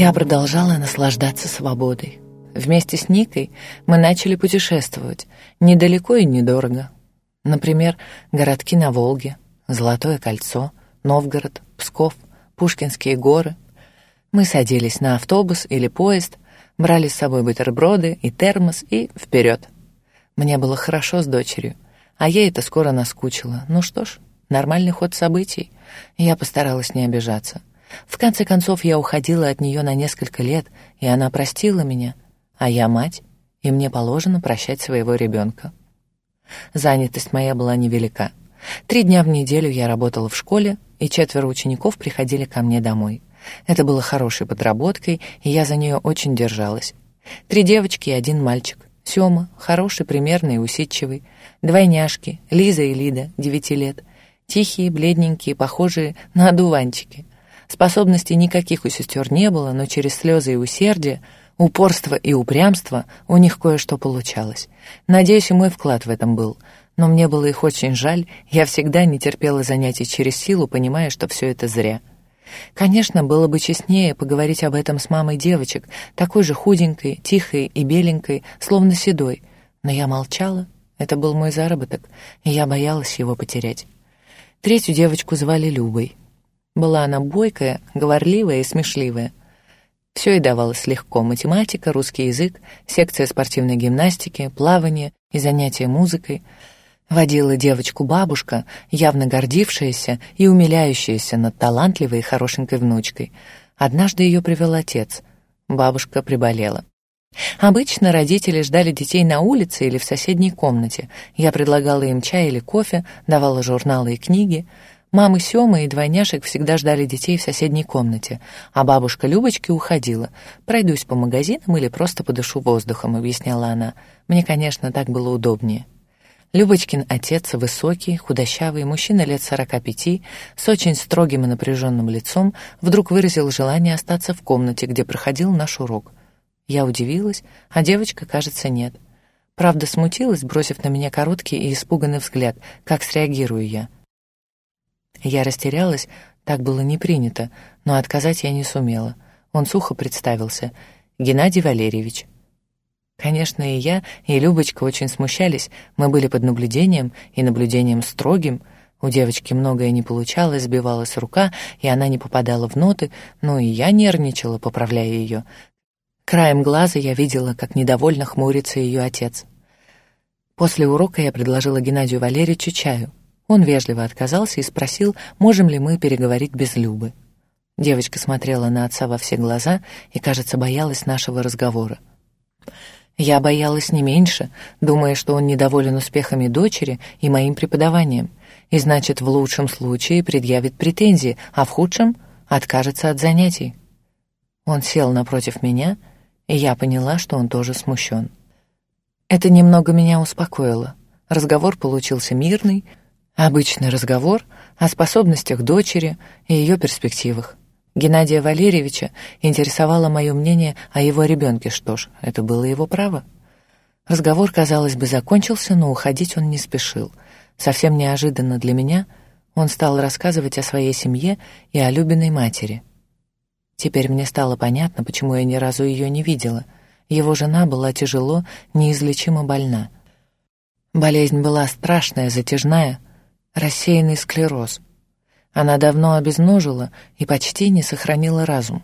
Я продолжала наслаждаться свободой. Вместе с Никой мы начали путешествовать, недалеко и недорого. Например, городки на Волге, Золотое кольцо, Новгород, Псков, Пушкинские горы. Мы садились на автобус или поезд, брали с собой бутерброды и термос и вперед. Мне было хорошо с дочерью, а ей это скоро наскучило. Ну что ж, нормальный ход событий. Я постаралась не обижаться. В конце концов, я уходила от нее на несколько лет, и она простила меня, а я мать, и мне положено прощать своего ребенка. Занятость моя была невелика. Три дня в неделю я работала в школе, и четверо учеников приходили ко мне домой. Это было хорошей подработкой, и я за нее очень держалась. Три девочки и один мальчик. Сёма, хороший, примерный и усидчивый. Двойняшки, Лиза и Лида, девяти лет. Тихие, бледненькие, похожие на одуванчики. Способностей никаких у сестер не было, но через слезы и усердие, упорство и упрямство у них кое-что получалось. Надеюсь, и мой вклад в этом был. Но мне было их очень жаль, я всегда не терпела занятий через силу, понимая, что все это зря. Конечно, было бы честнее поговорить об этом с мамой девочек, такой же худенькой, тихой и беленькой, словно седой. Но я молчала, это был мой заработок, и я боялась его потерять. Третью девочку звали Любой. Была она бойкая, говорливая и смешливая. Все и давалось легко. Математика, русский язык, секция спортивной гимнастики, плавание и занятия музыкой. Водила девочку бабушка, явно гордившаяся и умиляющаяся над талантливой и хорошенькой внучкой. Однажды ее привел отец. Бабушка приболела. Обычно родители ждали детей на улице или в соседней комнате. Я предлагала им чай или кофе, давала журналы и книги. Мамы Сёмы и двойняшек всегда ждали детей в соседней комнате, а бабушка Любочки уходила. «Пройдусь по магазинам или просто подышу воздухом», — объясняла она. «Мне, конечно, так было удобнее». Любочкин отец, высокий, худощавый, мужчина лет сорока пяти, с очень строгим и напряженным лицом, вдруг выразил желание остаться в комнате, где проходил наш урок. Я удивилась, а девочка, кажется, нет. Правда, смутилась, бросив на меня короткий и испуганный взгляд, как среагирую я — я растерялась, так было не принято, но отказать я не сумела. Он сухо представился. «Геннадий Валерьевич». Конечно, и я, и Любочка очень смущались. Мы были под наблюдением, и наблюдением строгим. У девочки многое не получалось, сбивалась рука, и она не попадала в ноты, но и я нервничала, поправляя ее. Краем глаза я видела, как недовольно хмурится ее отец. После урока я предложила Геннадию Валерьевичу чаю. Он вежливо отказался и спросил, можем ли мы переговорить без Любы. Девочка смотрела на отца во все глаза и, кажется, боялась нашего разговора. Я боялась не меньше, думая, что он недоволен успехами дочери и моим преподаванием, и, значит, в лучшем случае предъявит претензии, а в худшем — откажется от занятий. Он сел напротив меня, и я поняла, что он тоже смущен. Это немного меня успокоило. Разговор получился мирный, Обычный разговор о способностях дочери и ее перспективах. Геннадия Валерьевича интересовало мое мнение о его ребенке, что ж, это было его право. Разговор, казалось бы, закончился, но уходить он не спешил. Совсем неожиданно для меня он стал рассказывать о своей семье и о любимой матери. Теперь мне стало понятно, почему я ни разу ее не видела. Его жена была тяжело, неизлечимо больна. Болезнь была страшная, затяжная — рассеянный склероз. Она давно обезножила и почти не сохранила разум.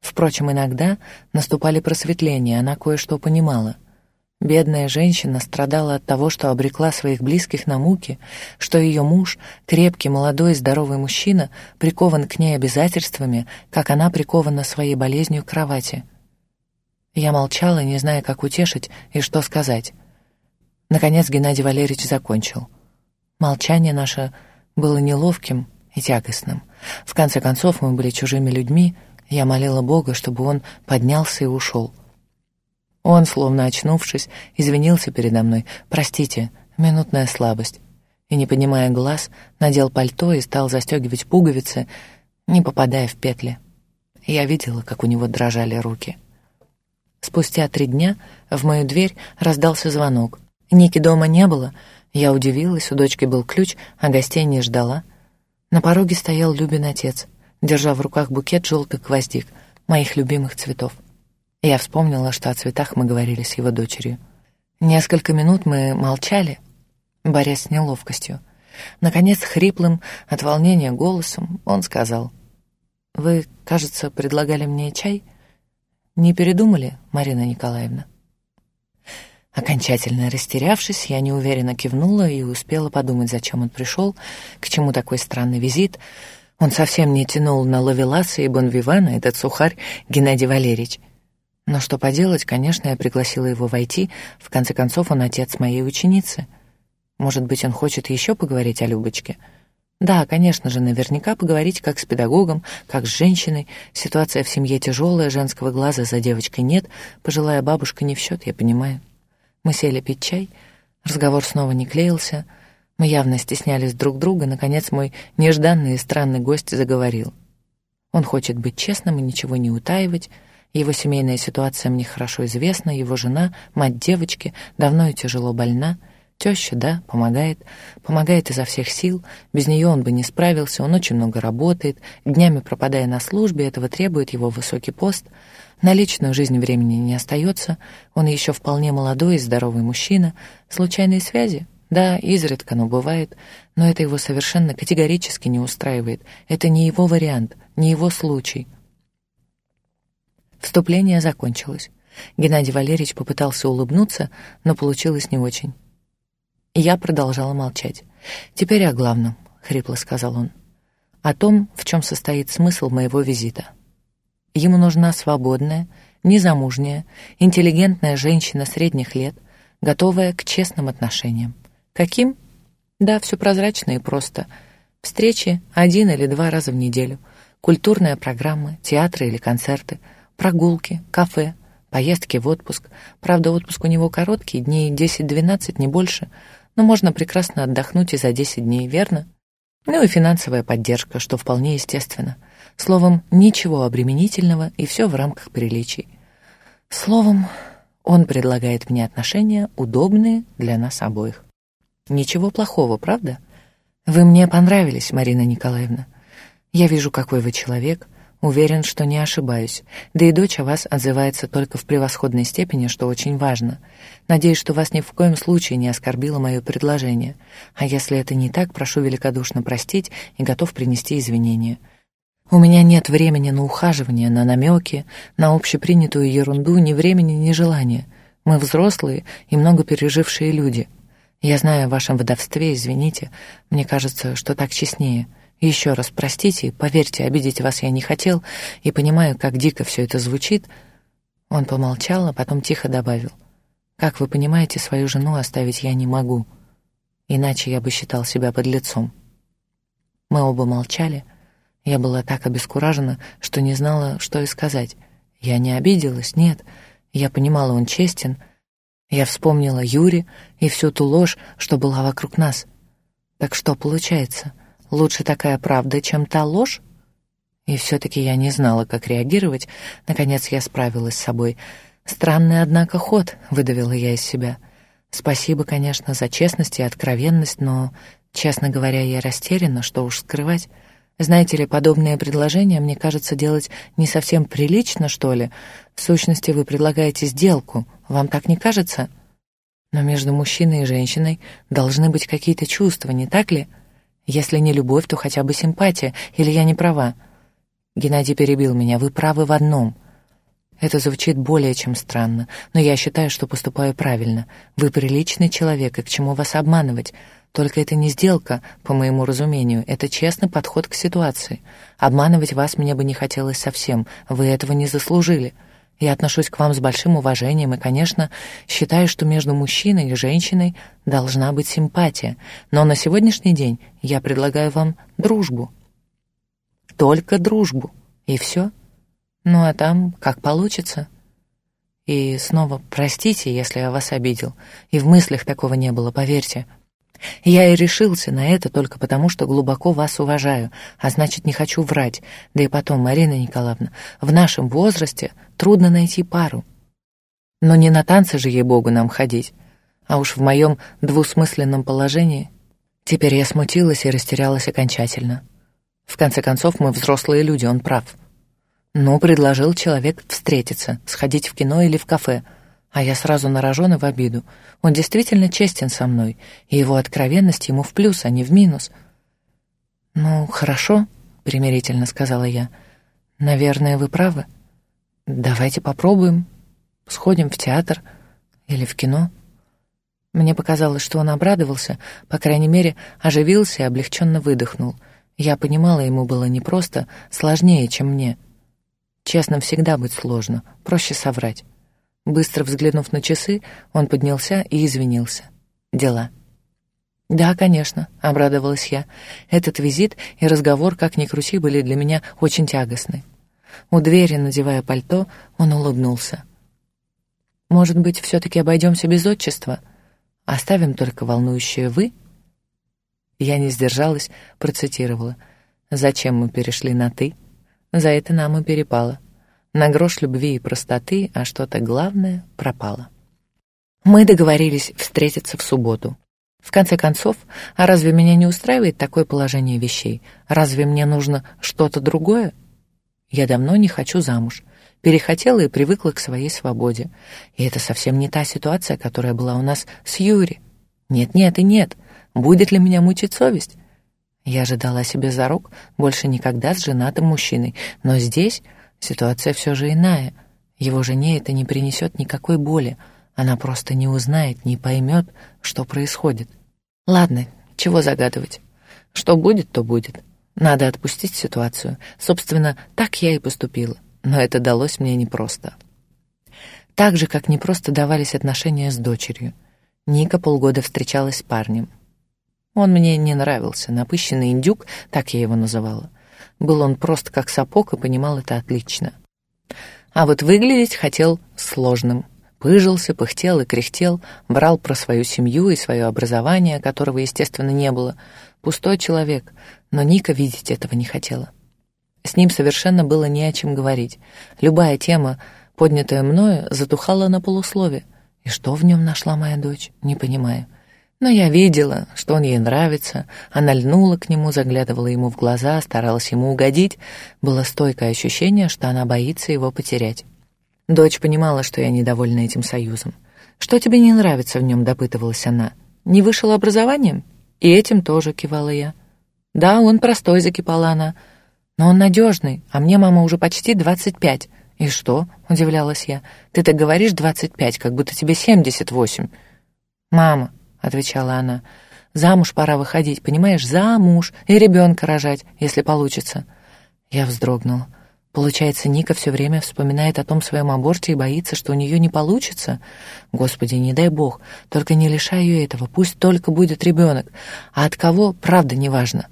Впрочем, иногда наступали просветления, она кое-что понимала. Бедная женщина страдала от того, что обрекла своих близких на муки, что ее муж, крепкий, молодой здоровый мужчина, прикован к ней обязательствами, как она прикована своей болезнью к кровати. Я молчала, не зная, как утешить и что сказать. Наконец Геннадий Валерьевич закончил — Молчание наше было неловким и тягостным. В конце концов, мы были чужими людьми, я молила Бога, чтобы он поднялся и ушел. Он, словно очнувшись, извинился передо мной. «Простите, минутная слабость». И, не поднимая глаз, надел пальто и стал застегивать пуговицы, не попадая в петли. Я видела, как у него дрожали руки. Спустя три дня в мою дверь раздался звонок. Ники дома не было. Я удивилась, у дочки был ключ, а гостей не ждала. На пороге стоял Любин отец, держа в руках букет желтых гвоздик, моих любимых цветов. Я вспомнила, что о цветах мы говорили с его дочерью. Несколько минут мы молчали, борясь с неловкостью. Наконец, хриплым от волнения голосом он сказал, «Вы, кажется, предлагали мне чай? Не передумали, Марина Николаевна?» Окончательно растерявшись, я неуверенно кивнула и успела подумать, зачем он пришел, к чему такой странный визит. Он совсем не тянул на Лавеласа и Бонвивана, этот сухарь Геннадий Валерьевич. Но что поделать, конечно, я пригласила его войти, в конце концов он отец моей ученицы. Может быть, он хочет еще поговорить о Любочке? Да, конечно же, наверняка поговорить как с педагогом, как с женщиной. Ситуация в семье тяжелая, женского глаза за девочкой нет, пожилая бабушка не в счет, я понимаю. Мы сели пить чай, разговор снова не клеился, мы явно стеснялись друг друга, наконец мой нежданный и странный гость заговорил. Он хочет быть честным и ничего не утаивать, его семейная ситуация мне хорошо известна, его жена, мать девочки, давно и тяжело больна, теща, да, помогает, помогает изо всех сил, без нее он бы не справился, он очень много работает, днями пропадая на службе, этого требует его высокий пост — на личную жизнь времени не остается, он еще вполне молодой и здоровый мужчина. Случайные связи? Да, изредка, но бывает. Но это его совершенно категорически не устраивает. Это не его вариант, не его случай. Вступление закончилось. Геннадий Валерьевич попытался улыбнуться, но получилось не очень. Я продолжала молчать. «Теперь о главном», — хрипло сказал он. «О том, в чем состоит смысл моего визита». Ему нужна свободная, незамужняя, интеллигентная женщина средних лет, готовая к честным отношениям. Каким? Да, все прозрачно и просто. Встречи один или два раза в неделю, культурная программа, театры или концерты, прогулки, кафе, поездки в отпуск. Правда, отпуск у него короткий, дней 10-12, не больше, но можно прекрасно отдохнуть и за 10 дней, верно? Ну и финансовая поддержка, что вполне естественно — Словом, ничего обременительного и все в рамках приличий. Словом, он предлагает мне отношения, удобные для нас обоих. Ничего плохого, правда? Вы мне понравились, Марина Николаевна. Я вижу, какой вы человек, уверен, что не ошибаюсь. Да и дочь о вас отзывается только в превосходной степени, что очень важно. Надеюсь, что вас ни в коем случае не оскорбило мое предложение. А если это не так, прошу великодушно простить и готов принести извинения. У меня нет времени на ухаживание, на намеки, на общепринятую ерунду, ни времени, ни желания. Мы взрослые и много пережившие люди. Я знаю о вашем водовстве, извините. Мне кажется, что так честнее. Еще раз простите, поверьте, обидеть вас я не хотел, и понимаю, как дико все это звучит. Он помолчал, а потом тихо добавил. Как вы понимаете, свою жену оставить я не могу. Иначе я бы считал себя подлецом. Мы оба молчали, — я была так обескуражена, что не знала, что и сказать. Я не обиделась, нет. Я понимала, он честен. Я вспомнила Юри и всю ту ложь, что была вокруг нас. Так что получается, лучше такая правда, чем та ложь? И все-таки я не знала, как реагировать. Наконец я справилась с собой. «Странный, однако, ход», — выдавила я из себя. «Спасибо, конечно, за честность и откровенность, но, честно говоря, я растеряна, что уж скрывать». Знаете ли, подобные предложения, мне кажется, делать не совсем прилично, что ли. В сущности, вы предлагаете сделку. Вам так не кажется? Но между мужчиной и женщиной должны быть какие-то чувства, не так ли? Если не любовь, то хотя бы симпатия, или я не права? Геннадий перебил меня. Вы правы в одном. Это звучит более чем странно, но я считаю, что поступаю правильно. Вы приличный человек, и к чему вас обманывать? Только это не сделка, по моему разумению, это честный подход к ситуации. Обманывать вас мне бы не хотелось совсем, вы этого не заслужили. Я отношусь к вам с большим уважением и, конечно, считаю, что между мужчиной и женщиной должна быть симпатия, но на сегодняшний день я предлагаю вам дружбу. Только дружбу. И все. Ну а там как получится. И снова простите, если я вас обидел. И в мыслях такого не было, поверьте. Я и решился на это только потому, что глубоко вас уважаю, а значит, не хочу врать. Да и потом, Марина Николаевна, в нашем возрасте трудно найти пару. Но не на танцы же, ей-богу, нам ходить. А уж в моем двусмысленном положении теперь я смутилась и растерялась окончательно. В конце концов, мы взрослые люди, он прав. Но предложил человек встретиться, сходить в кино или в кафе, а я сразу нарожена в обиду. Он действительно честен со мной, и его откровенность ему в плюс, а не в минус. «Ну, хорошо», — примирительно сказала я. «Наверное, вы правы. Давайте попробуем. Сходим в театр или в кино». Мне показалось, что он обрадовался, по крайней мере, оживился и облегченно выдохнул — я понимала, ему было непросто, сложнее, чем мне. Честно всегда быть сложно, проще соврать. Быстро взглянув на часы, он поднялся и извинился. Дела. «Да, конечно», — обрадовалась я. Этот визит и разговор, как ни крути, были для меня очень тягостны. У двери, надевая пальто, он улыбнулся. «Может быть, все-таки обойдемся без отчества? Оставим только волнующее «вы»?» Я не сдержалась, процитировала. «Зачем мы перешли на «ты»? За это нам и перепало. На грош любви и простоты, а что-то главное пропало». Мы договорились встретиться в субботу. В конце концов, а разве меня не устраивает такое положение вещей? Разве мне нужно что-то другое? Я давно не хочу замуж. Перехотела и привыкла к своей свободе. И это совсем не та ситуация, которая была у нас с Юри. Нет-нет и нет. Будет ли меня мучить совесть? Я же дала себе за рук больше никогда с женатым мужчиной, но здесь ситуация все же иная. Его жене это не принесет никакой боли, она просто не узнает, не поймет, что происходит. Ладно, чего загадывать? Что будет, то будет. Надо отпустить ситуацию. Собственно, так я и поступила, но это далось мне непросто. Так же, как непросто давались отношения с дочерью. Ника полгода встречалась с парнем. Он мне не нравился, напыщенный индюк, так я его называла. Был он просто как сапог и понимал это отлично. А вот выглядеть хотел сложным. Пыжился, пыхтел и кряхтел, брал про свою семью и свое образование, которого, естественно, не было. Пустой человек, но Ника видеть этого не хотела. С ним совершенно было не о чем говорить. Любая тема, поднятая мною, затухала на полуслове. И что в нем нашла моя дочь, не понимаю. Но я видела, что он ей нравится, она льнула к нему, заглядывала ему в глаза, старалась ему угодить. Было стойкое ощущение, что она боится его потерять. Дочь понимала, что я недовольна этим союзом. «Что тебе не нравится в нем?» — допытывалась она. «Не вышел образованием?» «И этим тоже», — кивала я. «Да, он простой», — закипала она. «Но он надежный, а мне мама уже почти двадцать пять». «И что?» — удивлялась я. «Ты так говоришь двадцать пять, как будто тебе семьдесят восемь». «Мама, — отвечала она. «Замуж пора выходить, понимаешь? Замуж! И ребенка рожать, если получится». Я вздрогнула. Получается, Ника все время вспоминает о том своем аборте и боится, что у нее не получится? Господи, не дай бог, только не лишай ее этого, пусть только будет ребенок. А от кого, правда, неважно.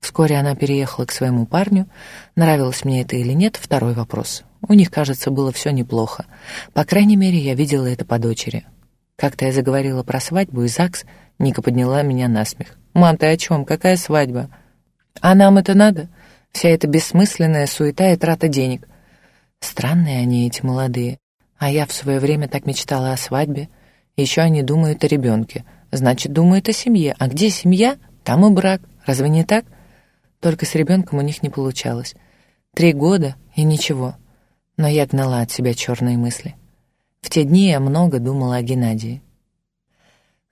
Вскоре она переехала к своему парню. Нравилось мне это или нет, второй вопрос. У них, кажется, было все неплохо. По крайней мере, я видела это по дочери. Как-то я заговорила про свадьбу, и ЗАГС Ника подняла меня на смех. «Мам, ты о чем? Какая свадьба?» «А нам это надо? Вся эта бессмысленная суета и трата денег». Странные они, эти молодые. А я в свое время так мечтала о свадьбе. Еще они думают о ребенке. Значит, думают о семье. А где семья, там и брак. Разве не так? Только с ребенком у них не получалось. Три года и ничего. Но я гнала от себя черные мысли. В те дни я много думала о Геннадии.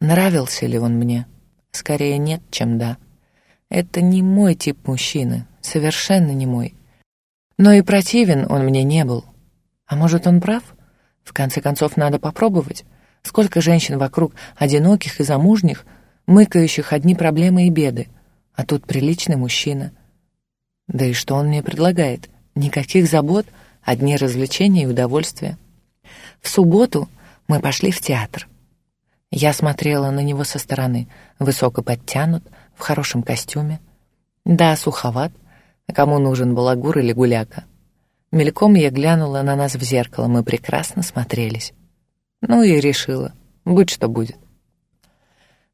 Нравился ли он мне? Скорее нет, чем да. Это не мой тип мужчины, совершенно не мой. Но и противен он мне не был. А может, он прав? В конце концов, надо попробовать. Сколько женщин вокруг, одиноких и замужних, мыкающих одни проблемы и беды. А тут приличный мужчина. Да и что он мне предлагает? Никаких забот, одни развлечения и удовольствия. В субботу мы пошли в театр. Я смотрела на него со стороны, высоко подтянут, в хорошем костюме. Да, суховат, кому нужен балагур или гуляка. Мельком я глянула на нас в зеркало, мы прекрасно смотрелись. Ну и решила, будь что будет.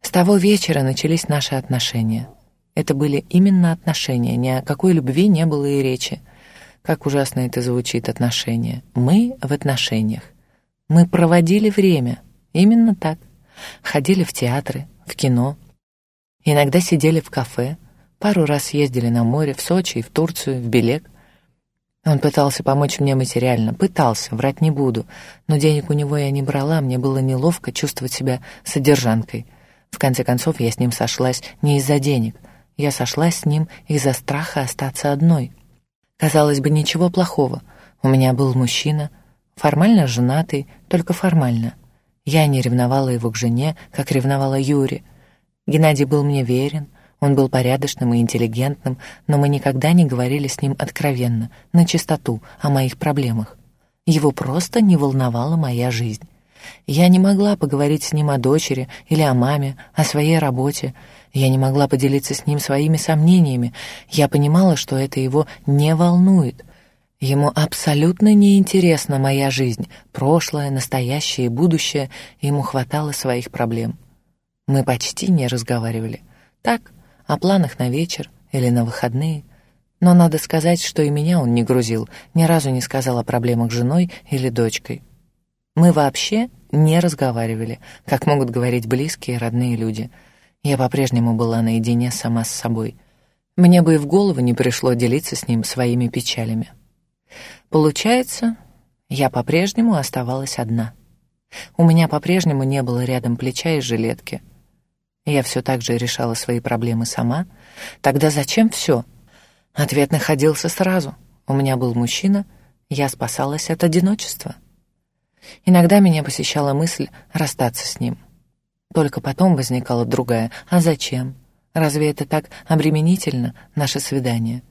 С того вечера начались наши отношения. Это были именно отношения, ни о какой любви не было и речи. Как ужасно это звучит, отношения. Мы в отношениях. Мы проводили время. Именно так. Ходили в театры, в кино. Иногда сидели в кафе, пару раз ездили на море, в Сочи в Турцию, в Белек. Он пытался помочь мне материально, пытался, врать не буду, но денег у него я не брала, мне было неловко чувствовать себя содержанкой. В конце концов, я с ним сошлась не из-за денег, я сошлась с ним из-за страха остаться одной. Казалось бы, ничего плохого. У меня был мужчина, формально женатый, только формально. Я не ревновала его к жене, как ревновала Юре. Геннадий был мне верен, он был порядочным и интеллигентным, но мы никогда не говорили с ним откровенно, на чистоту, о моих проблемах. Его просто не волновала моя жизнь. Я не могла поговорить с ним о дочери или о маме, о своей работе. Я не могла поделиться с ним своими сомнениями. Я понимала, что это его не волнует. Ему абсолютно неинтересна моя жизнь, прошлое, настоящее и будущее. Ему хватало своих проблем. Мы почти не разговаривали. Так, о планах на вечер или на выходные. Но надо сказать, что и меня он не грузил, ни разу не сказал о проблемах с женой или дочкой. Мы вообще не разговаривали, как могут говорить близкие и родные люди. Я по-прежнему была наедине сама с собой. Мне бы и в голову не пришло делиться с ним своими печалями. Получается, я по-прежнему оставалась одна. У меня по-прежнему не было рядом плеча и жилетки — я все так же решала свои проблемы сама. Тогда зачем все? Ответ находился сразу. У меня был мужчина, я спасалась от одиночества. Иногда меня посещала мысль расстаться с ним. Только потом возникала другая. А зачем? Разве это так обременительно, наше свидание?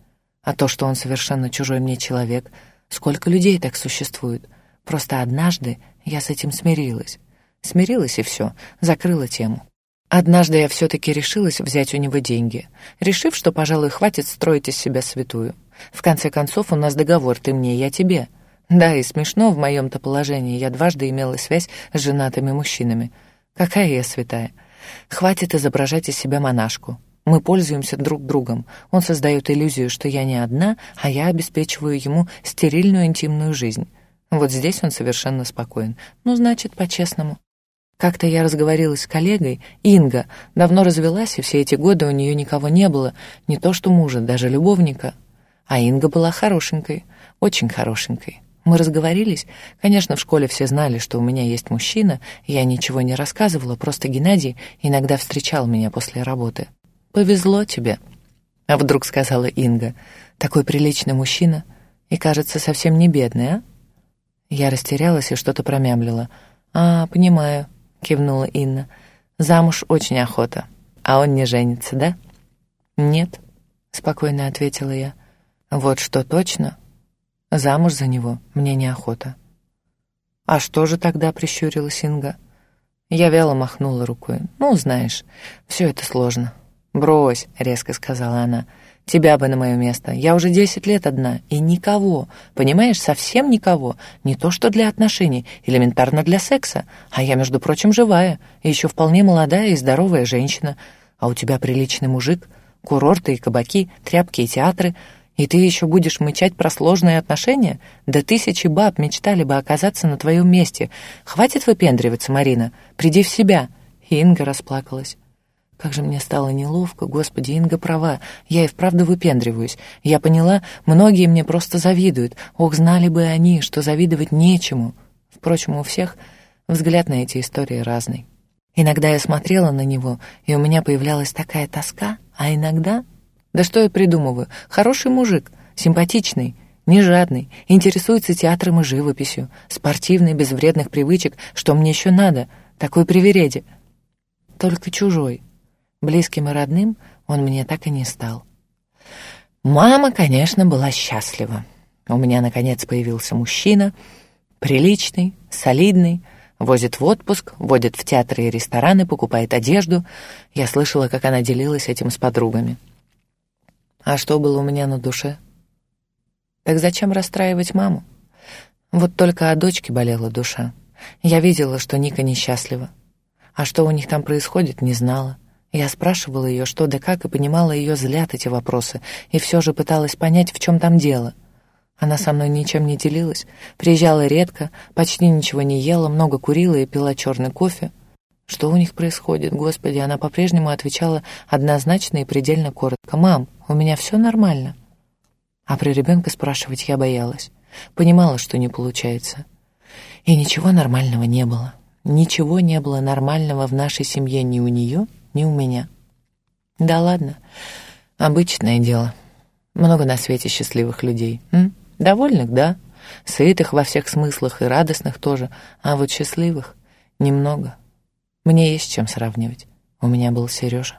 А то, что он совершенно чужой мне человек, сколько людей так существует? Просто однажды я с этим смирилась. Смирилась и все, закрыла тему. Однажды я все-таки решилась взять у него деньги, решив, что, пожалуй, хватит строить из себя святую. В конце концов, у нас договор «ты мне, я тебе». Да, и смешно в моем-то положении, я дважды имела связь с женатыми мужчинами. Какая я святая. Хватит изображать из себя монашку. Мы пользуемся друг другом. Он создает иллюзию, что я не одна, а я обеспечиваю ему стерильную интимную жизнь. Вот здесь он совершенно спокоен. Ну, значит, по-честному. Как-то я разговорилась с коллегой, Инга, давно развелась, и все эти годы у нее никого не было, не то что мужа, даже любовника. А Инга была хорошенькой, очень хорошенькой. Мы разговорились. Конечно, в школе все знали, что у меня есть мужчина, я ничего не рассказывала, просто Геннадий иногда встречал меня после работы. «Повезло тебе», — а вдруг сказала Инга. «Такой приличный мужчина и, кажется, совсем не бедный, а?» Я растерялась и что-то промямлила. «А, понимаю. — кивнула Инна. «Замуж очень охота. А он не женится, да?» «Нет», — спокойно ответила я. «Вот что точно. Замуж за него мне неохота». «А что же тогда?» — прищурилась Инга. Я вяло махнула рукой. «Ну, знаешь, все это сложно». «Брось», — резко сказала она. Тебя бы на мое место. Я уже десять лет одна, и никого, понимаешь, совсем никого. Не то что для отношений, элементарно для секса. А я, между прочим, живая, и еще вполне молодая и здоровая женщина. А у тебя приличный мужик, курорты и кабаки, тряпки и театры. И ты еще будешь мычать про сложные отношения? Да тысячи баб мечтали бы оказаться на твоем месте. Хватит выпендриваться, Марина, приди в себя». Инга расплакалась. Как же мне стало неловко, господи, Инга права, я и вправду выпендриваюсь. Я поняла, многие мне просто завидуют. Ох, знали бы они, что завидовать нечему. Впрочем, у всех взгляд на эти истории разный. Иногда я смотрела на него, и у меня появлялась такая тоска, а иногда... Да что я придумываю? Хороший мужик, симпатичный, не жадный, интересуется театром и живописью, спортивный, без вредных привычек, что мне еще надо, такой привереде. Только чужой, Близким и родным он мне так и не стал. Мама, конечно, была счастлива. У меня, наконец, появился мужчина, приличный, солидный, возит в отпуск, водит в театры и рестораны, покупает одежду. Я слышала, как она делилась этим с подругами. А что было у меня на душе? Так зачем расстраивать маму? Вот только о дочке болела душа. Я видела, что Ника несчастлива. А что у них там происходит, не знала. Я спрашивала ее, что да как, и понимала, ее злят эти вопросы, и все же пыталась понять, в чем там дело. Она со мной ничем не делилась, приезжала редко, почти ничего не ела, много курила и пила черный кофе. Что у них происходит? Господи, она по-прежнему отвечала однозначно и предельно коротко. «Мам, у меня все нормально». А при ребенка спрашивать я боялась. Понимала, что не получается. И ничего нормального не было. Ничего не было нормального в нашей семье ни у нее, ни у меня. Да ладно, обычное дело. Много на свете счастливых людей. М? Довольных, да. Сытых во всех смыслах и радостных тоже. А вот счастливых немного. Мне есть чем сравнивать. У меня был Сережа.